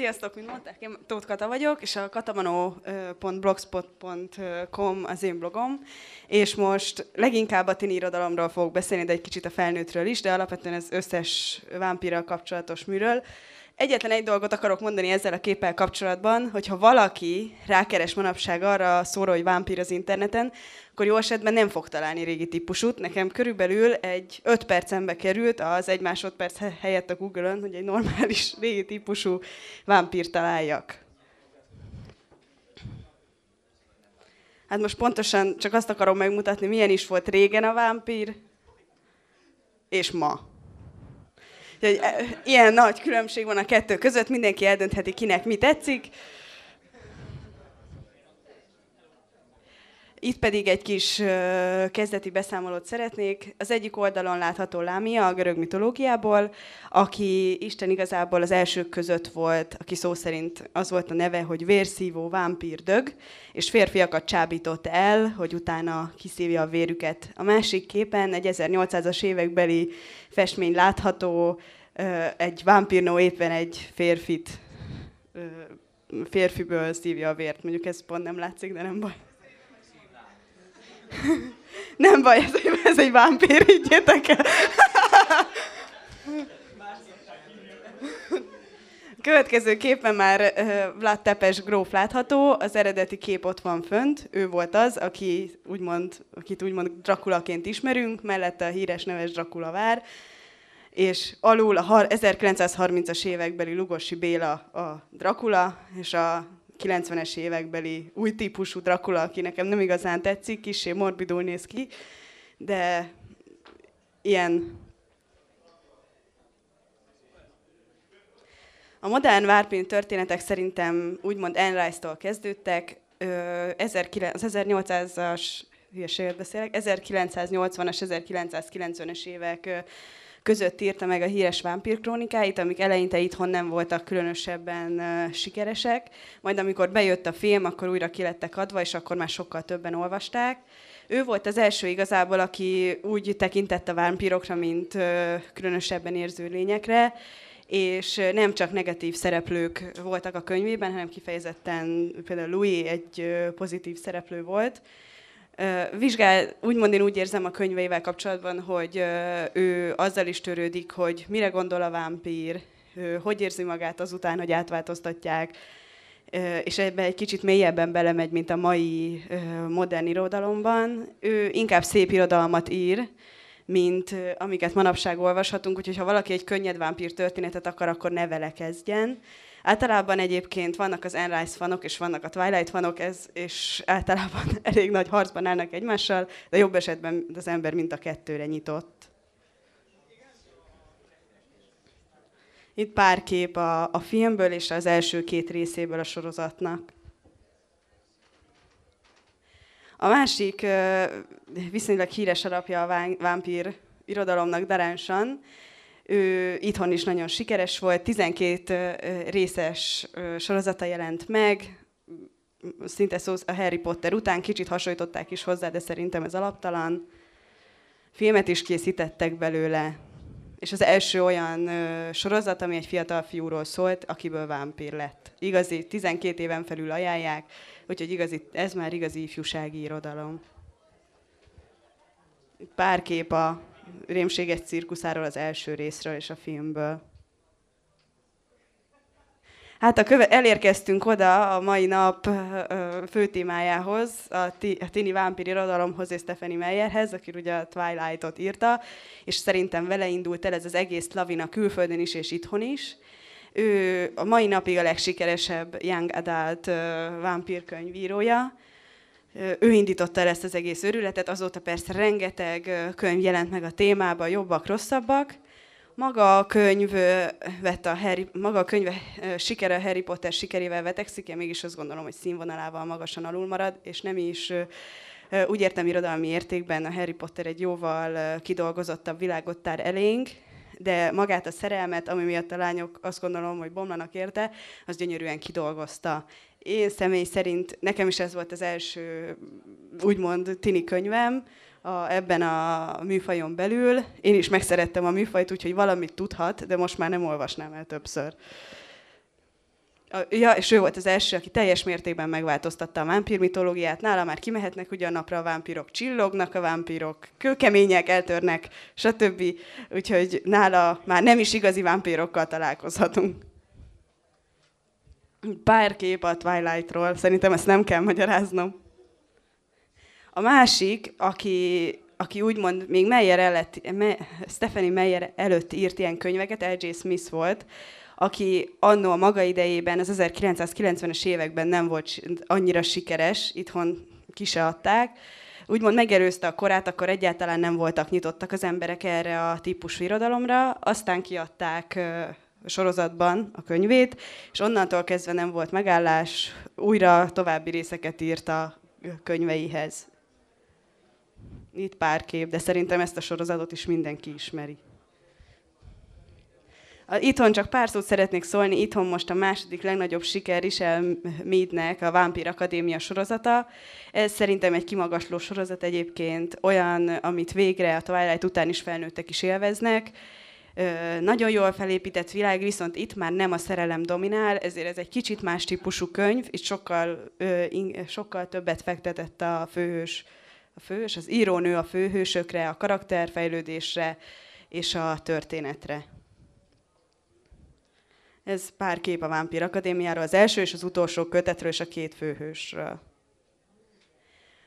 Sziasztok, mint mondták, én Tóth Kata vagyok, és a katamanó.blogspot.com az én blogom, és most leginkább a tini irodalomról fogok beszélni, de egy kicsit a felnőttről is, de alapvetően ez összes vámpírral kapcsolatos műről. Egyetlen egy dolgot akarok mondani ezzel a képpel kapcsolatban, hogyha valaki rákeres manapság arra a szóra, hogy vámpír az interneten, akkor jó esetben nem fog találni régi típusút. Nekem körülbelül egy 5 percembe került az egy másodperc helyett a Google-ön, hogy egy normális régi típusú vámpír találjak. Hát most pontosan csak azt akarom megmutatni, milyen is volt régen a vámpír, és ma. Úgyhogy ilyen nagy különbség van a kettő között, mindenki eldöntheti, kinek mi tetszik. Itt pedig egy kis kezdeti beszámolót szeretnék. Az egyik oldalon látható Lámia a görög mitológiából, aki Isten igazából az elsők között volt, aki szó szerint az volt a neve, hogy vérszívó vámpír dög, és férfiakat csábított el, hogy utána kiszívja a vérüket. A másik képen egy 1800-as évekbeli festmény látható, egy vámpírnó éppen egy férfit férfiből szívja a vért. Mondjuk ez pont nem látszik, de nem baj. Nem baj, ez ez egy vámpír, higgyétek el. Következő képen már Vlad Tepes gróf látható, az eredeti kép ott van fönt, ő volt az, aki úgymond, akit úgymond Drakulaként ismerünk, mellette a híres neves Drakula vár, és alul a 1930-as évekbeli Lugosi Béla a Drakula, és a 90-es évekbeli új típusú Dracula, aki nekem nem igazán tetszik, kicsi morbidul néz ki, de ilyen A modern várpin történetek szerintem úgymond Anne Rice-tól kezdődtek. Az 1800-as, hülyeséget beszélek, 1980-as, 1990-es évek között írta meg a híres vámpírkrónikáit, amik eleinte itthon nem voltak különösebben sikeresek, majd amikor bejött a film, akkor újra kilettek adva, és akkor már sokkal többen olvasták. Ő volt az első igazából, aki úgy tekintett a vámpírokra, mint különösebben érző lényekre, és nem csak negatív szereplők voltak a könyvében, hanem kifejezetten például Louis egy pozitív szereplő volt, vizsgál, úgymond én úgy érzem a könyveivel kapcsolatban, hogy ő azzal is törődik, hogy mire gondol a vámpír, hogy érzi magát azután, hogy átváltoztatják, és ebbe egy kicsit mélyebben belemegy, mint a mai modern irodalomban. Ő inkább szép irodalmat ír, mint amiket manapság olvashatunk, úgyhogy ha valaki egy könnyed vámpír történetet akar, akkor ne vele kezdjen. Általában egyébként vannak az Anne Rice fanok, és vannak a Twilight fanok, ez, és általában elég nagy harcban állnak egymással, de jobb esetben az ember mind a kettőre nyitott. Itt pár kép a, a filmből és az első két részéből a sorozatnak. A másik viszonylag híres alapja a vámpír irodalomnak Daránsan, ő itthon is nagyon sikeres volt, 12 részes sorozata jelent meg, szinte szó a Harry Potter után, kicsit hasonlították is hozzá, de szerintem ez alaptalan. Filmet is készítettek belőle, és az első olyan sorozat, ami egy fiatal fiúról szólt, akiből vámpír lett. Igazi, 12 éven felül ajánlják, úgyhogy igazi, ez már igazi ifjúsági irodalom. Pár kép a rémséges cirkuszáról az első részről és a filmből. Hát a köve- elérkeztünk oda a mai nap főtémájához, a, ti- a Tini Vámpír irodalomhoz és Stephanie Meyerhez, aki ugye a Twilight-ot írta, és szerintem vele indult el ez az egész lavina külföldön is és itthon is. Ő a mai napig a legsikeresebb young adult vámpírkönyvírója, ő indította el ezt az egész őrületet, azóta persze rengeteg könyv jelent meg a témában, jobbak, rosszabbak. Maga a könyv vette a Harry, maga a könyv sikere a Harry Potter sikerével vetekszik, én mégis azt gondolom, hogy színvonalával magasan alul marad, és nem is úgy értem irodalmi értékben a Harry Potter egy jóval kidolgozottabb világot tár elénk, de magát a szerelmet, ami miatt a lányok azt gondolom, hogy bomlanak érte, az gyönyörűen kidolgozta. Én személy szerint, nekem is ez volt az első, úgymond tini könyvem, a, ebben a műfajon belül. Én is megszerettem a műfajt, úgyhogy valamit tudhat, de most már nem olvasnám el többször. Ja, és ő volt az első, aki teljes mértékben megváltoztatta a vámpír mitológiát. Nála már kimehetnek ugyan napra a vámpírok, csillognak a vámpírok, kőkemények, eltörnek, stb. Úgyhogy nála már nem is igazi vámpírokkal találkozhatunk. Pár kép a Twilightról, szerintem ezt nem kell magyaráznom. A másik, aki, aki úgymond még Meyer előtt, Me, Stephanie Meyer előtt írt ilyen könyveket, L.J. Smith volt, aki annó a maga idejében, az 1990-es években nem volt annyira sikeres, itthon ki se adták, úgymond megerőzte a korát, akkor egyáltalán nem voltak nyitottak az emberek erre a típusú irodalomra, aztán kiadták sorozatban a könyvét, és onnantól kezdve nem volt megállás, újra további részeket írt a könyveihez. Itt pár kép, de szerintem ezt a sorozatot is mindenki ismeri. Itthon csak pár szót szeretnék szólni, itthon most a második legnagyobb siker is Meadnek a Vampir Akadémia sorozata. Ez szerintem egy kimagasló sorozat egyébként, olyan, amit végre a Twilight után is felnőttek is élveznek. Nagyon jól felépített világ, viszont itt már nem a szerelem dominál, ezért ez egy kicsit más típusú könyv, itt sokkal, sokkal többet fektetett a főhős, a főhős, az írónő a főhősökre, a karakterfejlődésre és a történetre. Ez pár kép a Vámpír Akadémiáról, az első és az utolsó kötetről és a két főhősről.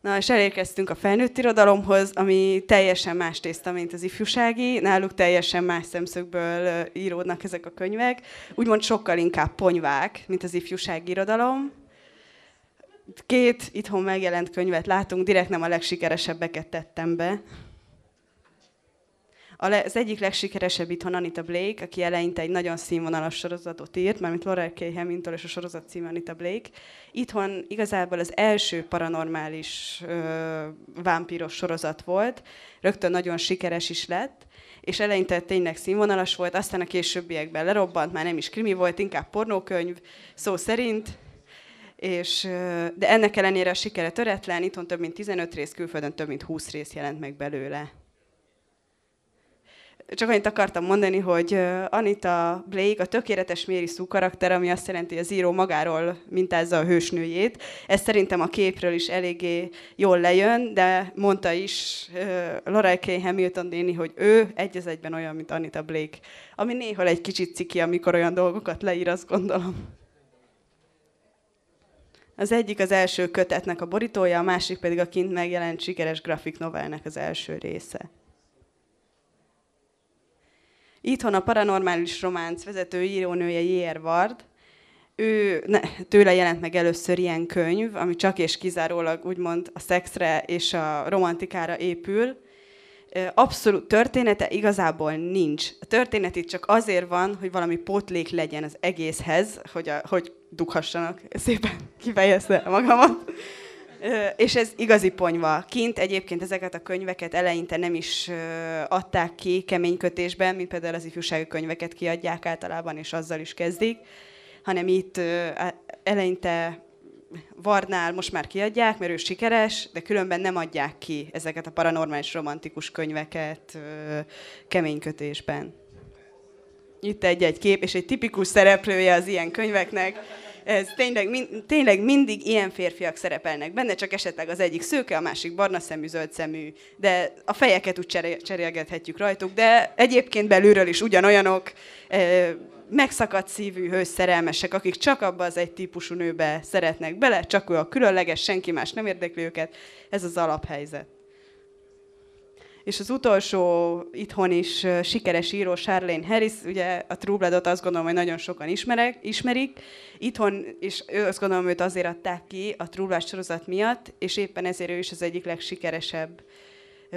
Na, és elérkeztünk a felnőtt irodalomhoz, ami teljesen más tészta, mint az ifjúsági. Náluk teljesen más szemszögből íródnak ezek a könyvek. Úgymond sokkal inkább ponyvák, mint az ifjúsági irodalom. Két itthon megjelent könyvet látunk, direkt nem a legsikeresebbeket tettem be. Az egyik legsikeresebb itthon Anita Blake, aki eleinte egy nagyon színvonalas sorozatot írt, mármint Laura K. Hamilton és a sorozat címe Anita Blake. Itthon igazából az első paranormális ö, vámpíros sorozat volt, rögtön nagyon sikeres is lett, és eleinte tényleg színvonalas volt, aztán a későbbiekben lerobbant, már nem is krimi volt, inkább pornókönyv, szó szerint, és, de ennek ellenére a sikere töretlen, itthon több mint 15 rész, külföldön több mint 20 rész jelent meg belőle csak annyit akartam mondani, hogy Anita Blake a tökéletes Mary Sue karakter, ami azt jelenti, hogy az író magáról mintázza a hősnőjét. Ez szerintem a képről is eléggé jól lejön, de mondta is Laura K. Hamilton néni, hogy ő egy az egyben olyan, mint Anita Blake. Ami néha egy kicsit ciki, amikor olyan dolgokat leír, azt gondolom. Az egyik az első kötetnek a borítója, a másik pedig a kint megjelent sikeres grafik novelnek az első része. Itthon a paranormális románc vezető írónője J.R. Ward, ő, ne, tőle jelent meg először ilyen könyv, ami csak és kizárólag úgymond a szexre és a romantikára épül. Abszolút története igazából nincs. A történet itt csak azért van, hogy valami pótlék legyen az egészhez, hogy, a, hogy dughassanak. Szépen kifejezte magamat. És ez igazi ponyva. Kint egyébként ezeket a könyveket eleinte nem is adták ki kemény kötésben, mint például az ifjúsági könyveket kiadják általában, és azzal is kezdik, hanem itt eleinte Varnál most már kiadják, mert ő sikeres, de különben nem adják ki ezeket a paranormális romantikus könyveket kemény kötésben. Itt egy-egy kép, és egy tipikus szereplője az ilyen könyveknek ez tényleg, min, tényleg mindig ilyen férfiak szerepelnek benne, csak esetleg az egyik szőke, a másik barna szemű, zöld szemű, de a fejeket úgy cserélgethetjük rajtuk, de egyébként belülről is ugyanolyanok, megszakadt szívű hős szerelmesek, akik csak abba az egy típusú nőbe szeretnek bele, csak ő a különleges, senki más nem érdekli őket. Ez az alaphelyzet. És az utolsó itthon is sikeres író Charlene Harris, ugye a True Blood-ot azt gondolom, hogy nagyon sokan ismerek, ismerik. Itthon is ő azt gondolom, őt azért adták ki a True Blood sorozat miatt, és éppen ezért ő is az egyik legsikeresebb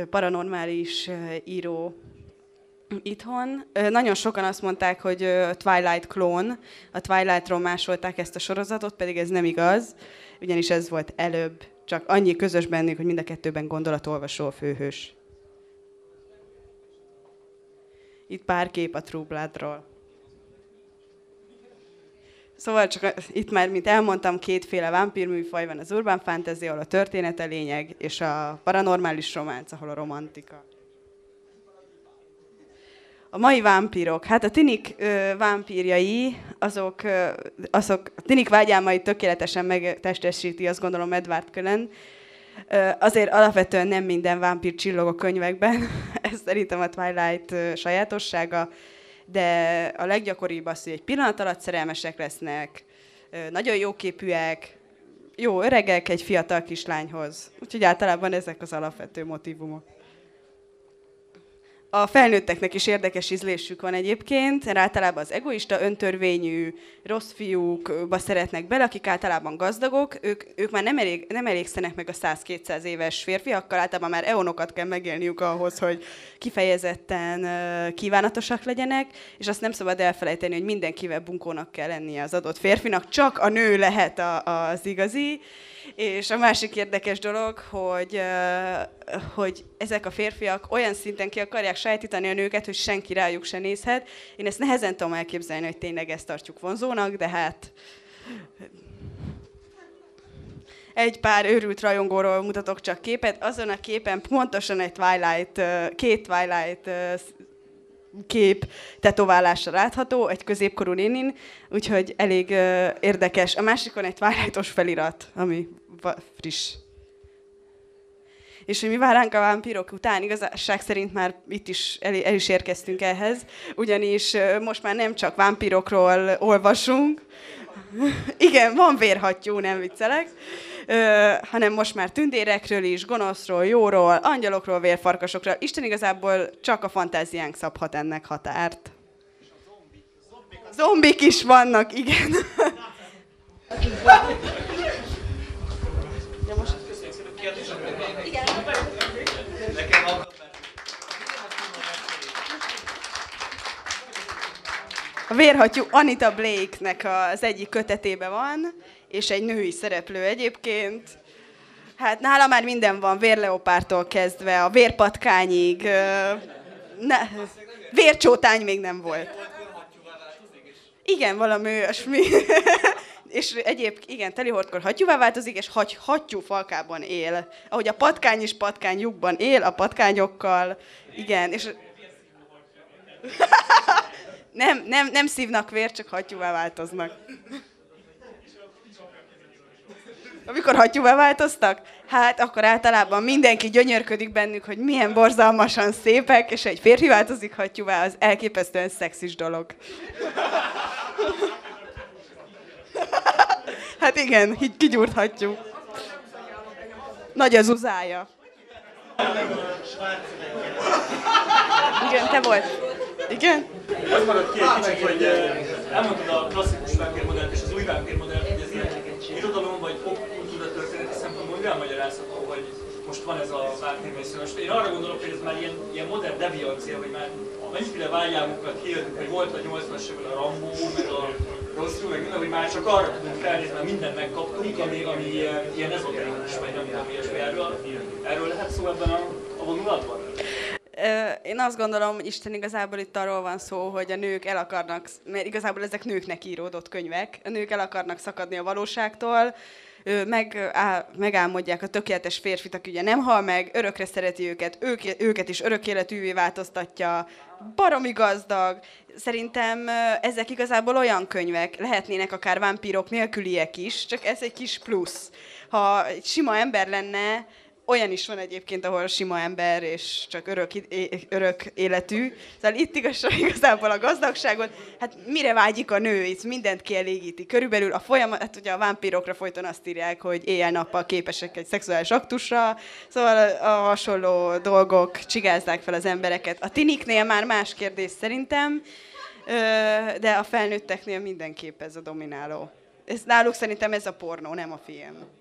paranormális író itthon. Nagyon sokan azt mondták, hogy Twilight klón, a Twilight-ról másolták ezt a sorozatot, pedig ez nem igaz, ugyanis ez volt előbb. Csak annyi közös bennük, hogy mind a kettőben gondolatolvasó a főhős. Itt pár kép a True Bloodról. Szóval csak itt már, mint elmondtam, kétféle vámpírműfaj van, az urban fantasy, ahol a története lényeg, és a paranormális románc, ahol a romantika. A mai vámpírok. Hát a tinik ö, vámpírjai, azok, ö, azok a tinik vágyálmai tökéletesen megtestesíti, azt gondolom Edward Cullen. Azért alapvetően nem minden vámpír csillog a könyvekben. Ez szerintem a Twilight sajátossága. De a leggyakoribb az, hogy egy pillanat alatt szerelmesek lesznek, nagyon jóképűek, jó öregek egy fiatal kislányhoz. Úgyhogy általában ezek az alapvető motivumok. A felnőtteknek is érdekes ízlésük van egyébként, mert általában az egoista, öntörvényű, rossz fiúkba szeretnek bele, akik általában gazdagok, ők, ők már nem, elég, nem elégszenek meg a 100-200 éves férfiakkal, általában már eonokat kell megélniük ahhoz, hogy kifejezetten kívánatosak legyenek, és azt nem szabad elfelejteni, hogy mindenkivel bunkónak kell lennie az adott férfinak, csak a nő lehet a, az igazi, és a másik érdekes dolog, hogy, hogy ezek a férfiak olyan szinten ki akarják sajátítani a nőket, hogy senki rájuk se nézhet. Én ezt nehezen tudom elképzelni, hogy tényleg ezt tartjuk vonzónak, de hát egy pár őrült rajongóról mutatok csak képet. Azon a képen pontosan egy Twilight, két Twilight kép tetoválásra látható, egy középkorú nénin, úgyhogy elég érdekes. A másikon egy Twilightos felirat, ami friss. És hogy mi vár a vámpírok után, igazság szerint már itt is el, el is érkeztünk ehhez, ugyanis most már nem csak vámpírokról olvasunk, igen, van vérhattyú, nem viccelek, ö, hanem most már tündérekről is, gonoszról, jóról, angyalokról, vérfarkasokról. Isten igazából csak a fantáziánk szabhat ennek határt. Zombik is vannak, igen. A vérhattyú Anita Blake-nek az egyik kötetébe van, és egy női szereplő egyébként. Hát nála már minden van, vérleopártól kezdve, a vérpatkányig. Ne, vércsótány még nem volt. Igen, valami olyasmi. és egyéb, igen, telihordkor hattyúvá változik, és hagy, hattyú falkában él. Ahogy a patkány is patkány lyukban él, a patkányokkal. Igen, és... nem, nem, nem szívnak vér, csak hattyúvá változnak. Amikor hattyúvá változtak? Hát akkor általában mindenki gyönyörködik bennük, hogy milyen borzalmasan szépek, és egy férfi változik hattyúvá, az elképesztően szexis dolog. Hát igen, így kigyúrthatjuk. Nagy az uzája. Igen, te volt. Igen? Az maradt ki egy kicsit, hogy eh, elmondtad a klasszikus vámpírmodellt és az új vámpírmodellt, hogy ez ilyen irodalom vagy popkultúra történeti szempontból mivel magyarázható, hogy most van ez a vámpírmisszió. Én arra gondolok, hogy ez már ilyen, ilyen modern deviancia, hogy már mennyiféle vágyálmukat hirdetünk, hogy volt a 80-as évben a Rambo, meg a rosszul, meg minden, hogy már csak arra tudunk felnézni, mert mindent megkaptunk, ami, ami ilyen ezoterikus, vagy nem tudom ilyesmi. Erről, erről lehet szó ebben a, a vonulatban? Én azt gondolom, Isten igazából itt arról van szó, hogy a nők el akarnak, mert igazából ezek nőknek íródott könyvek, a nők el akarnak szakadni a valóságtól, meg, á, megálmodják a tökéletes férfit, aki ugye nem hal meg, örökre szereti őket, ők, őket is örök életűvé változtatja, baromi gazdag. Szerintem ezek igazából olyan könyvek, lehetnének akár vámpírok nélküliek is, csak ez egy kis plusz. Ha egy sima ember lenne, olyan is van egyébként, ahol sima ember és csak örök, örök életű. Szóval itt igazság, igazából a gazdagságot, hát mire vágyik a nő, itt mindent kielégíti. Körülbelül a folyamat, hát ugye a vámpírokra folyton azt írják, hogy éjjel-nappal képesek egy szexuális aktusra, szóval a hasonló dolgok csigázzák fel az embereket. A tiniknél már más kérdés szerintem, de a felnőtteknél mindenképp ez a domináló. Ez náluk szerintem ez a pornó, nem a film.